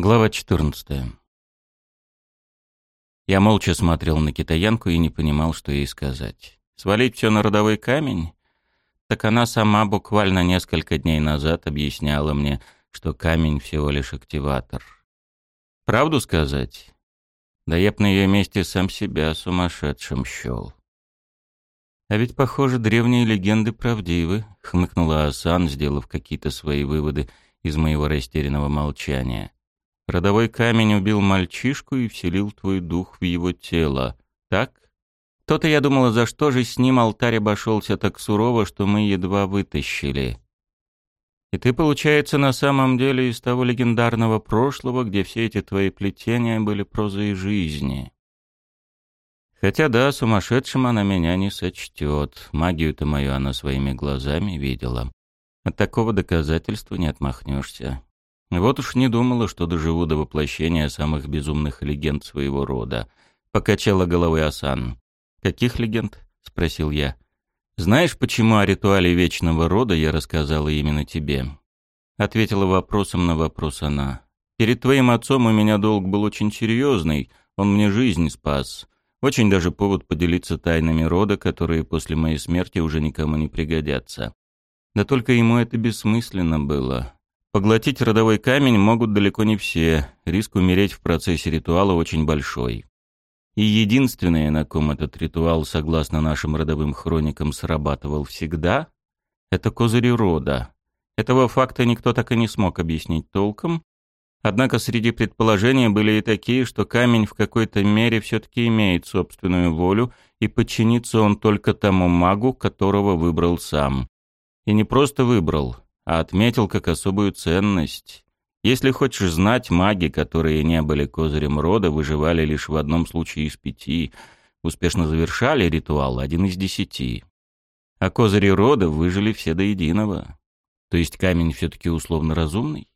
Глава 14. Я молча смотрел на китаянку и не понимал, что ей сказать. Свалить все на родовой камень? Так она сама буквально несколько дней назад объясняла мне, что камень всего лишь активатор. Правду сказать? Да я б на ее месте сам себя сумасшедшим счел. «А ведь, похоже, древние легенды правдивы», — хмыкнула Асан, сделав какие-то свои выводы из моего растерянного молчания. Родовой камень убил мальчишку и вселил твой дух в его тело. Так? То-то я думала, за что же с ним алтарь обошелся так сурово, что мы едва вытащили. И ты, получается, на самом деле из того легендарного прошлого, где все эти твои плетения были прозой жизни. Хотя да, сумасшедшим она меня не сочтет. Магию-то мою она своими глазами видела. От такого доказательства не отмахнешься. Вот уж не думала, что доживу до воплощения самых безумных легенд своего рода. Покачала головой Асан. «Каких легенд?» — спросил я. «Знаешь, почему о ритуале вечного рода я рассказала именно тебе?» Ответила вопросом на вопрос она. «Перед твоим отцом у меня долг был очень серьезный, он мне жизнь спас. Очень даже повод поделиться тайнами рода, которые после моей смерти уже никому не пригодятся. Да только ему это бессмысленно было. Поглотить родовой камень могут далеко не все, риск умереть в процессе ритуала очень большой. И единственное, на ком этот ритуал, согласно нашим родовым хроникам, срабатывал всегда, это козыри рода. Этого факта никто так и не смог объяснить толком, однако среди предположений были и такие, что камень в какой-то мере все-таки имеет собственную волю, и подчинится он только тому магу, которого выбрал сам. И не просто выбрал — а отметил как особую ценность. Если хочешь знать, маги, которые не были козырем рода, выживали лишь в одном случае из пяти, успешно завершали ритуал один из десяти. А козыри рода выжили все до единого. То есть камень все-таки условно разумный?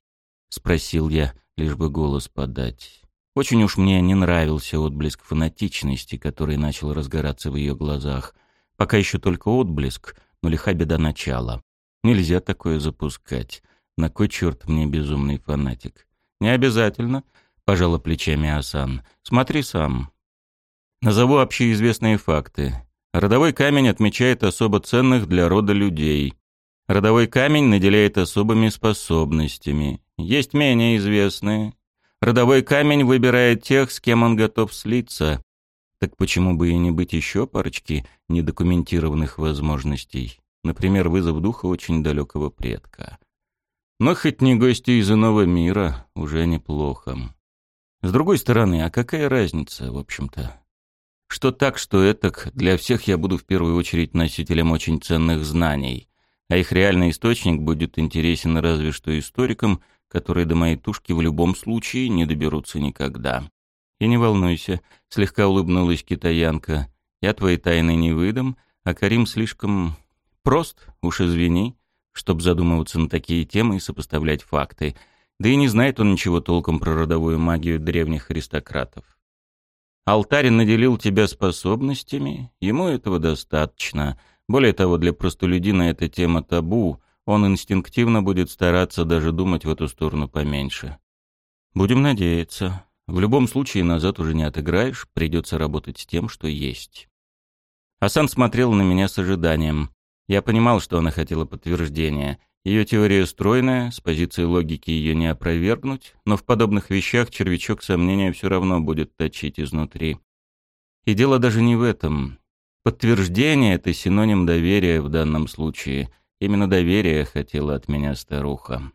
Спросил я, лишь бы голос подать. Очень уж мне не нравился отблеск фанатичности, который начал разгораться в ее глазах. Пока еще только отблеск, но лиха беда начала. Нельзя такое запускать. На кой черт мне безумный фанатик? Не обязательно, пожала плечами Асан. Смотри сам. Назову общеизвестные факты. Родовой камень отмечает особо ценных для рода людей. Родовой камень наделяет особыми способностями. Есть менее известные. Родовой камень выбирает тех, с кем он готов слиться. Так почему бы и не быть еще парочки недокументированных возможностей? Например, вызов духа очень далекого предка. Но хоть не гости из иного мира, уже неплохо. С другой стороны, а какая разница, в общем-то? Что так, что этак, для всех я буду в первую очередь носителем очень ценных знаний, а их реальный источник будет интересен разве что историкам, которые до моей тушки в любом случае не доберутся никогда. И не волнуйся, слегка улыбнулась китаянка, я твои тайны не выдам, а Карим слишком Прост, уж извини, чтоб задумываться на такие темы и сопоставлять факты. Да и не знает он ничего толком про родовую магию древних аристократов. Алтарь наделил тебя способностями, ему этого достаточно. Более того, для простолюдина эта тема табу, он инстинктивно будет стараться даже думать в эту сторону поменьше. Будем надеяться. В любом случае назад уже не отыграешь, придется работать с тем, что есть. Асан смотрел на меня с ожиданием. Я понимал, что она хотела подтверждения. Ее теория стройная, с позиции логики ее не опровергнуть, но в подобных вещах червячок сомнения все равно будет точить изнутри. И дело даже не в этом. Подтверждение — это синоним доверия в данном случае. Именно доверие хотела от меня старуха.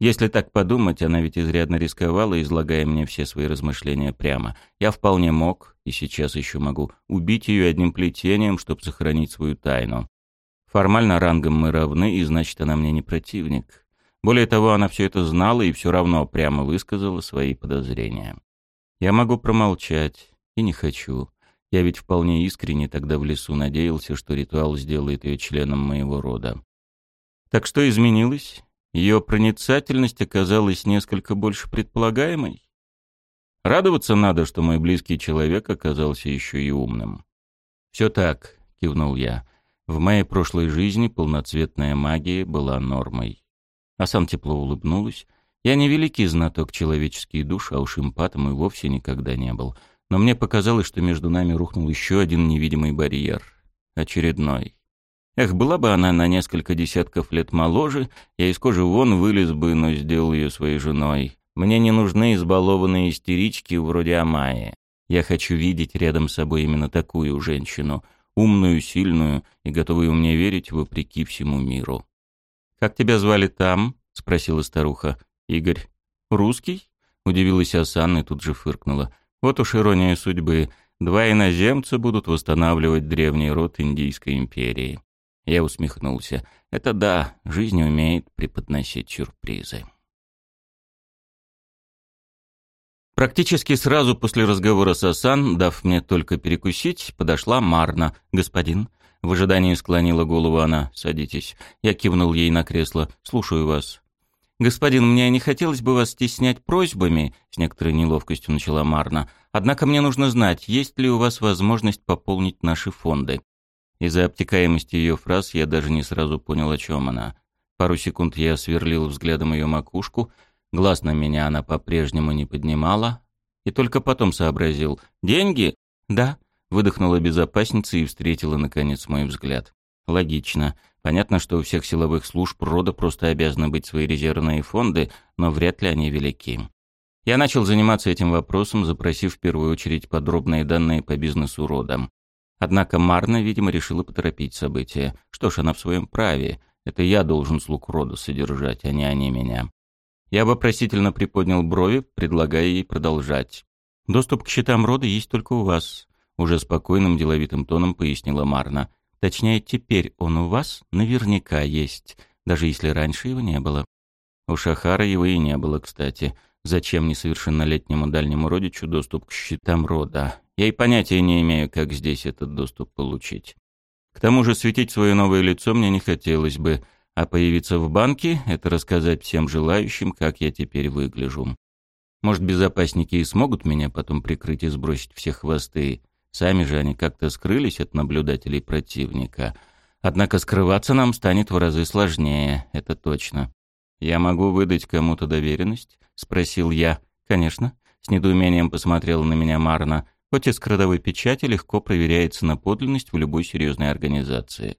Если так подумать, она ведь изрядно рисковала, излагая мне все свои размышления прямо. Я вполне мог, и сейчас еще могу, убить ее одним плетением, чтобы сохранить свою тайну. Формально рангом мы равны, и значит, она мне не противник. Более того, она все это знала и все равно прямо высказала свои подозрения. Я могу промолчать, и не хочу. Я ведь вполне искренне тогда в лесу надеялся, что ритуал сделает ее членом моего рода. Так что изменилось? Ее проницательность оказалась несколько больше предполагаемой? Радоваться надо, что мой близкий человек оказался еще и умным. «Все так», — кивнул я. В моей прошлой жизни полноцветная магия была нормой. Асан тепло улыбнулась, Я не великий знаток человеческих душ, а уж эмпатом и вовсе никогда не был. Но мне показалось, что между нами рухнул еще один невидимый барьер. Очередной. Эх, была бы она на несколько десятков лет моложе, я из кожи вон вылез бы, но сделал ее своей женой. Мне не нужны избалованные истерички вроде Амайи. Я хочу видеть рядом с собой именно такую женщину, умную, сильную и готовую мне верить вопреки всему миру. «Как тебя звали там?» — спросила старуха. «Игорь». «Русский?» — удивилась Асан и тут же фыркнула. «Вот уж ирония судьбы. Два иноземца будут восстанавливать древний род Индийской империи». Я усмехнулся. «Это да, жизнь умеет преподносить сюрпризы». Практически сразу после разговора с Асан, дав мне только перекусить, подошла Марна. «Господин». В ожидании склонила голову она. «Садитесь». Я кивнул ей на кресло. «Слушаю вас». «Господин, мне не хотелось бы вас стеснять просьбами», — с некоторой неловкостью начала Марна. «Однако мне нужно знать, есть ли у вас возможность пополнить наши фонды». Из-за обтекаемости ее фраз я даже не сразу понял, о чем она. Пару секунд я сверлил взглядом ее макушку, глаз на меня она по-прежнему не поднимала, и только потом сообразил. «Деньги?» «Да», — выдохнула безопасница и встретила, наконец, мой взгляд. «Логично. Понятно, что у всех силовых служб рода просто обязаны быть свои резервные фонды, но вряд ли они велики. Я начал заниматься этим вопросом, запросив в первую очередь подробные данные по бизнесу рода. Однако Марна, видимо, решила поторопить события. Что ж, она в своем праве. Это я должен слуг рода содержать, а не они меня. Я вопросительно приподнял брови, предлагая ей продолжать. «Доступ к счетам рода есть только у вас», — уже спокойным деловитым тоном пояснила Марна. Точнее, теперь он у вас наверняка есть, даже если раньше его не было. У Шахара его и не было, кстати. Зачем несовершеннолетнему дальнему родичу доступ к счетам рода? Я и понятия не имею, как здесь этот доступ получить. К тому же светить свое новое лицо мне не хотелось бы, а появиться в банке — это рассказать всем желающим, как я теперь выгляжу. Может, безопасники и смогут меня потом прикрыть и сбросить все хвосты, Сами же они как-то скрылись от наблюдателей противника. Однако скрываться нам станет в разы сложнее, это точно. «Я могу выдать кому-то доверенность?» — спросил я. «Конечно». С недоумением посмотрела на меня Марна. Оттиск родовой печати легко проверяется на подлинность в любой серьезной организации.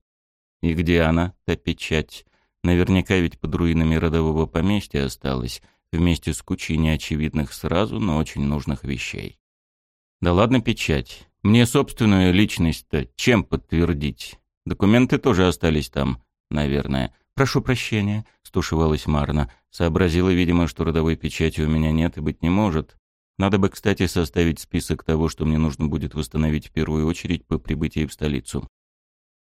И где она, та печать? Наверняка ведь под руинами родового поместья осталась, вместе с кучей неочевидных сразу, но очень нужных вещей. Да ладно печать. Мне собственную личность-то чем подтвердить? Документы тоже остались там, наверное. Прошу прощения, стушевалась Марна. Сообразила, видимо, что родовой печати у меня нет и быть не может. Надо бы, кстати, составить список того, что мне нужно будет восстановить в первую очередь по прибытии в столицу.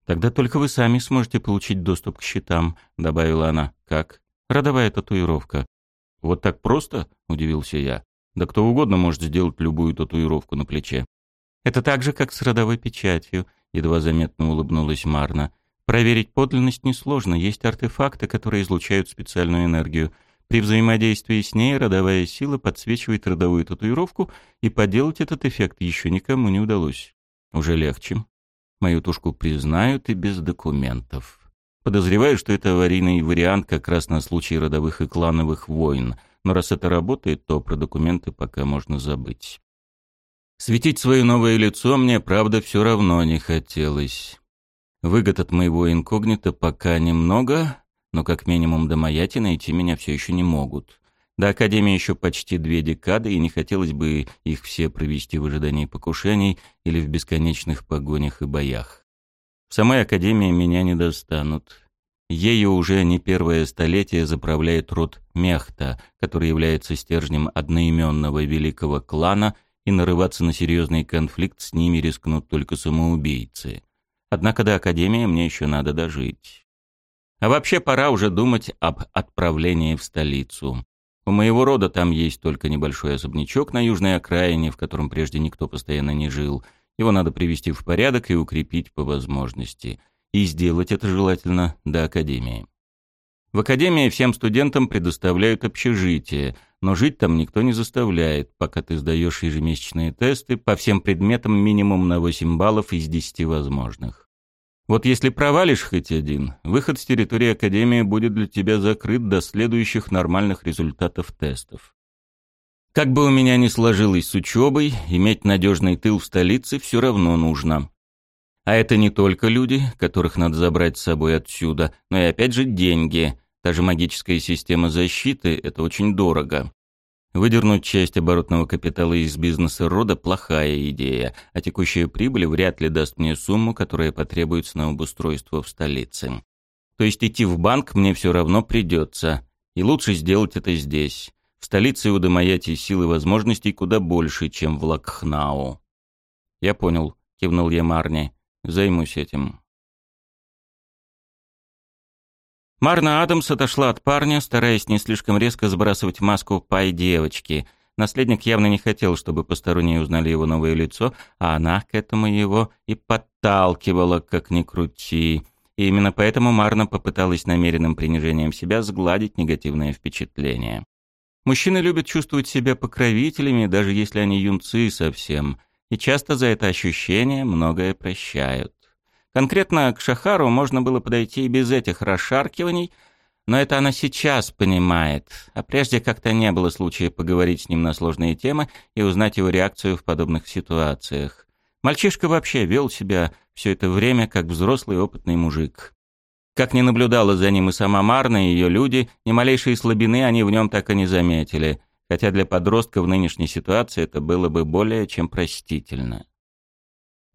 Тогда только вы сами сможете получить доступ к счетам, добавила она. Как? Родовая татуировка. Вот так просто? удивился я. Да кто угодно может сделать любую татуировку на плече. Это так же, как с родовой печатью, едва заметно улыбнулась Марна. Проверить подлинность несложно, есть артефакты, которые излучают специальную энергию. При взаимодействии с ней родовая сила подсвечивает родовую татуировку, и поделать этот эффект еще никому не удалось. Уже легче. Мою тушку признают и без документов. Подозреваю, что это аварийный вариант как раз на случай родовых и клановых войн, но раз это работает, то про документы пока можно забыть. Светить свое новое лицо мне, правда, все равно не хотелось. Выгод от моего инкогнито пока немного, но как минимум до Маяти найти меня все еще не могут. До Академии еще почти две декады, и не хотелось бы их все провести в ожидании покушений или в бесконечных погонях и боях. В самой Академии меня не достанут. Ею уже не первое столетие заправляет род Мехта, который является стержнем одноименного великого клана — и нарываться на серьезный конфликт с ними рискнут только самоубийцы. Однако до Академии мне еще надо дожить. А вообще пора уже думать об отправлении в столицу. У моего рода там есть только небольшой особнячок на южной окраине, в котором прежде никто постоянно не жил. Его надо привести в порядок и укрепить по возможности. И сделать это желательно до Академии. В Академии всем студентам предоставляют общежитие – но жить там никто не заставляет, пока ты сдаешь ежемесячные тесты по всем предметам минимум на 8 баллов из 10 возможных. Вот если провалишь хоть один, выход с территории Академии будет для тебя закрыт до следующих нормальных результатов тестов. Как бы у меня ни сложилось с учебой, иметь надежный тыл в столице все равно нужно. А это не только люди, которых надо забрать с собой отсюда, но и опять же деньги. Та же магическая система защиты – это очень дорого. Выдернуть часть оборотного капитала из бизнеса рода – плохая идея, а текущая прибыль вряд ли даст мне сумму, которая потребуется на обустройство в столице. То есть идти в банк мне все равно придется, и лучше сделать это здесь. В столице у Дамаяти силы возможностей куда больше, чем в Лакхнау. «Я понял», — кивнул я Марни. «Займусь этим». Марна Адамс отошла от парня, стараясь не слишком резко сбрасывать маску пай девочки. Наследник явно не хотел, чтобы посторонние узнали его новое лицо, а она к этому его и подталкивала, как ни крути. И именно поэтому Марна попыталась намеренным принижением себя сгладить негативное впечатление. Мужчины любят чувствовать себя покровителями, даже если они юнцы совсем, и часто за это ощущение многое прощают. Конкретно к Шахару можно было подойти и без этих расшаркиваний, но это она сейчас понимает, а прежде как-то не было случая поговорить с ним на сложные темы и узнать его реакцию в подобных ситуациях. Мальчишка вообще вел себя все это время как взрослый опытный мужик. Как не наблюдала за ним и сама Марна, и ее люди, ни малейшей слабины они в нем так и не заметили, хотя для подростка в нынешней ситуации это было бы более чем простительно.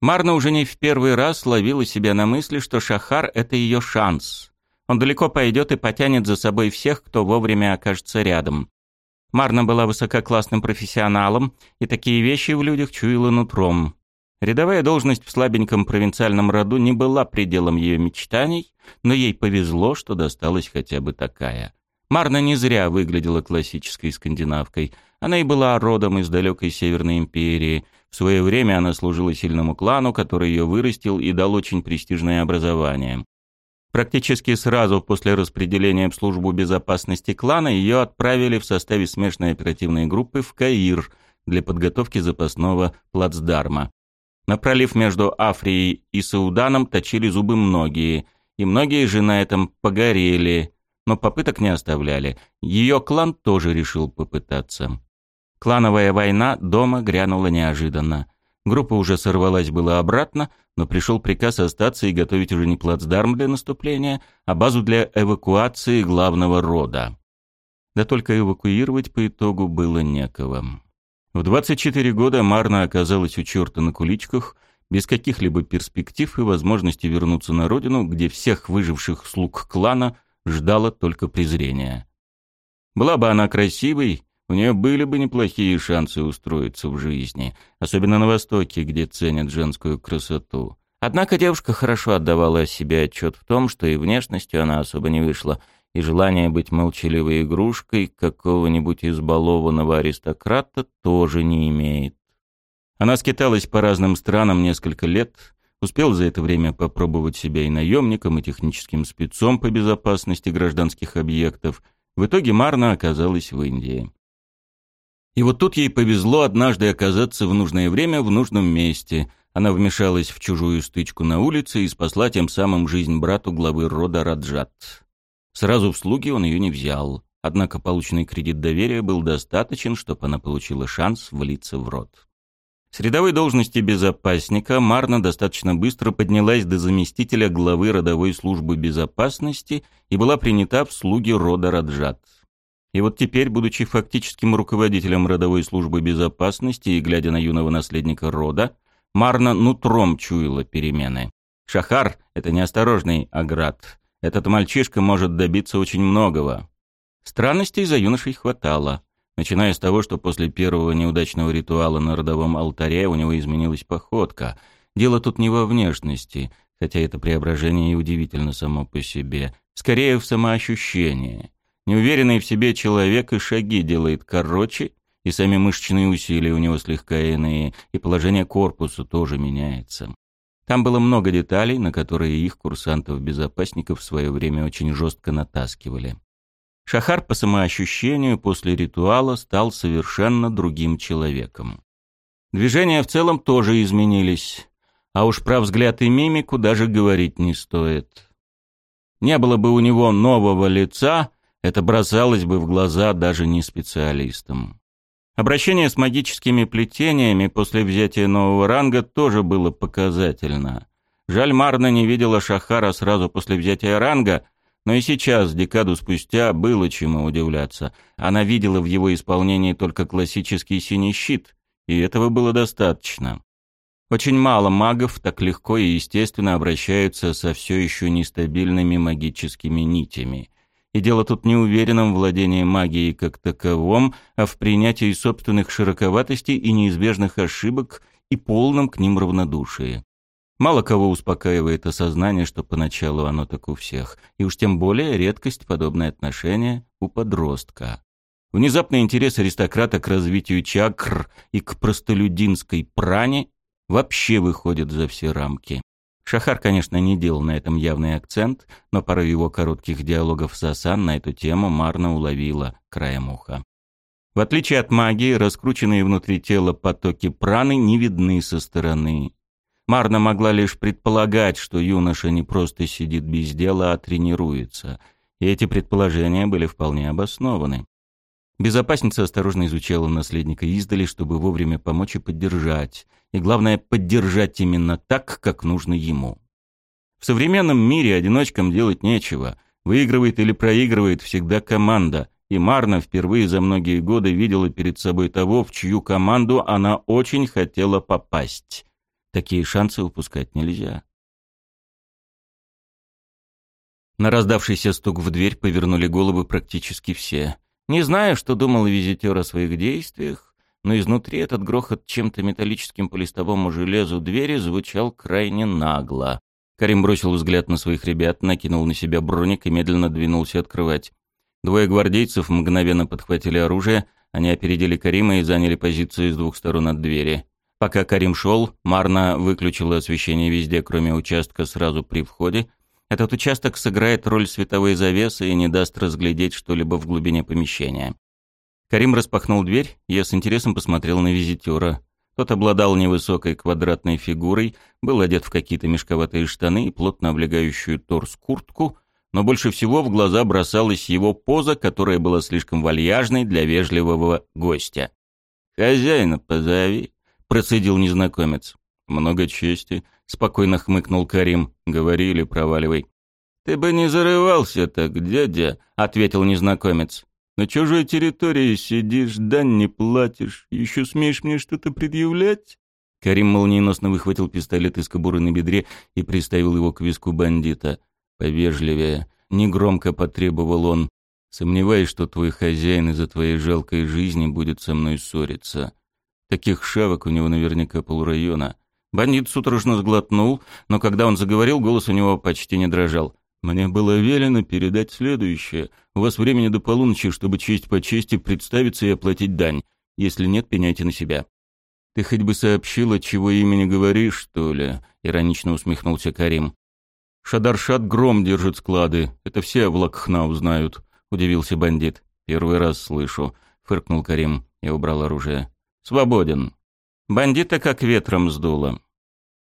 Марна уже не в первый раз ловила себя на мысли, что Шахар — это ее шанс. Он далеко пойдет и потянет за собой всех, кто вовремя окажется рядом. Марна была высококлассным профессионалом, и такие вещи в людях чуяла нутром. Рядовая должность в слабеньком провинциальном роду не была пределом ее мечтаний, но ей повезло, что досталась хотя бы такая. Марна не зря выглядела классической скандинавкой. Она и была родом из далекой Северной империи. В свое время она служила сильному клану, который ее вырастил и дал очень престижное образование. Практически сразу после распределения в службу безопасности клана ее отправили в составе смешанной оперативной группы в Каир для подготовки запасного плацдарма. На пролив между Африей и Сауданом точили зубы многие, и многие же на этом погорели, но попыток не оставляли. Ее клан тоже решил попытаться. Клановая война дома грянула неожиданно. Группа уже сорвалась была обратно, но пришел приказ остаться и готовить уже не плацдарм для наступления, а базу для эвакуации главного рода. Да только эвакуировать по итогу было некого. В 24 года Марна оказалась у черта на куличках, без каких-либо перспектив и возможности вернуться на родину, где всех выживших слуг клана ждало только презрение. Была бы она красивой, у нее были бы неплохие шансы устроиться в жизни, особенно на Востоке, где ценят женскую красоту. Однако девушка хорошо отдавала себе отчет в том, что и внешностью она особо не вышла, и желание быть молчаливой игрушкой какого-нибудь избалованного аристократа тоже не имеет. Она скиталась по разным странам несколько лет, успел за это время попробовать себя и наемником, и техническим спецом по безопасности гражданских объектов. В итоге Марна оказалась в Индии. И вот тут ей повезло однажды оказаться в нужное время в нужном месте. Она вмешалась в чужую стычку на улице и спасла тем самым жизнь брату главы рода Раджат. Сразу в слуги он ее не взял. Однако полученный кредит доверия был достаточен, чтобы она получила шанс влиться в род. С рядовой должности безопасника Марна достаточно быстро поднялась до заместителя главы родовой службы безопасности и была принята в слуги рода Раджат. И вот теперь, будучи фактическим руководителем родовой службы безопасности и глядя на юного наследника рода, Марна нутром чуяла перемены. Шахар — это неосторожный аград, этот мальчишка может добиться очень многого. Странностей за юношей хватало. Начиная с того, что после первого неудачного ритуала на родовом алтаре у него изменилась походка. Дело тут не во внешности, хотя это преображение и удивительно само по себе. Скорее в самоощущении. Неуверенный в себе человек и шаги делает короче, и сами мышечные усилия у него слегка иные, и положение корпуса тоже меняется. Там было много деталей, на которые их курсантов-безопасников в свое время очень жестко натаскивали. Шахар по самоощущению после ритуала стал совершенно другим человеком. Движения в целом тоже изменились. А уж про взгляд и мимику даже говорить не стоит. Не было бы у него нового лица, это бросалось бы в глаза даже не специалистам. Обращение с магическими плетениями после взятия нового ранга тоже было показательно. Жаль, Марна не видела Шахара сразу после взятия ранга, но и сейчас, декаду спустя, было чему удивляться. Она видела в его исполнении только классический синий щит, и этого было достаточно. Очень мало магов так легко и естественно обращаются со все еще нестабильными магическими нитями. И дело тут не уверенном владении магией как таковом, а в принятии собственных широковатостей и неизбежных ошибок и полном к ним равнодушии. Мало кого успокаивает осознание, что поначалу оно так у всех, и уж тем более редкость подобное отношение у подростка. Внезапный интерес аристократа к развитию чакр и к простолюдинской пране вообще выходит за все рамки. Шахар, конечно, не делал на этом явный акцент, но порой его коротких диалогов с Асан на эту тему Марна уловила краем уха. В отличие от магии, раскрученные внутри тела потоки праны не видны со стороны. Марна могла лишь предполагать, что юноша не просто сидит без дела, а тренируется, и эти предположения были вполне обоснованы. Безопасница осторожно изучала наследника издали, чтобы вовремя помочь и поддержать. И главное, поддержать именно так, как нужно ему. В современном мире одиночкам делать нечего. Выигрывает или проигрывает всегда команда. И Марна впервые за многие годы видела перед собой того, в чью команду она очень хотела попасть. Такие шансы упускать нельзя. На раздавшийся стук в дверь повернули головы практически все. Не знаю, что думал визитер о своих действиях, но изнутри этот грохот чем-то металлическим по листовому железу двери звучал крайне нагло. Карим бросил взгляд на своих ребят, накинул на себя броник и медленно двинулся открывать. Двое гвардейцев мгновенно подхватили оружие, они опередили Карима и заняли позицию с двух сторон от двери. Пока Карим шел, Марна выключила освещение везде, кроме участка сразу при входе, этот участок сыграет роль световой завесы и не даст разглядеть что-либо в глубине помещения. Карим распахнул дверь, я с интересом посмотрел на визитера. Тот обладал невысокой квадратной фигурой, был одет в какие-то мешковатые штаны и плотно облегающую торс куртку, но больше всего в глаза бросалась его поза, которая была слишком вальяжной для вежливого гостя. «Хозяина позови», — процедил незнакомец. «Много чести», — спокойно хмыкнул Карим. «Говори или проваливай». «Ты бы не зарывался так, дядя», — ответил незнакомец. «На чужой территории сидишь, дань не платишь. Еще смеешь мне что-то предъявлять?» Карим молниеносно выхватил пистолет из кобуры на бедре и приставил его к виску бандита. Повежливее, негромко потребовал он. «Сомневаюсь, что твой хозяин из-за твоей жалкой жизни будет со мной ссориться. Таких шавок у него наверняка полрайона. Бандит судорожно сглотнул, но когда он заговорил, голос у него почти не дрожал. «Мне было велено передать следующее. У вас времени до полуночи, чтобы честь по чести представиться и оплатить дань. Если нет, пеняйте на себя». «Ты хоть бы сообщила, чего имени говоришь, что ли?» — иронично усмехнулся Карим. «Шадаршат гром держит склады. Это все в Лакхна узнают», — удивился бандит. «Первый раз слышу», — фыркнул Карим и убрал оружие. «Свободен». Бандита как ветром сдуло.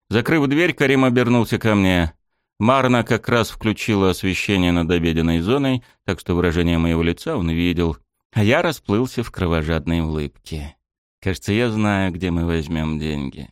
Закрыв дверь, Карим обернулся ко мне. Марна как раз включила освещение над обеденной зоной, так что выражение моего лица он видел, а я расплылся в кровожадной улыбке. Кажется, я знаю, где мы возьмем деньги.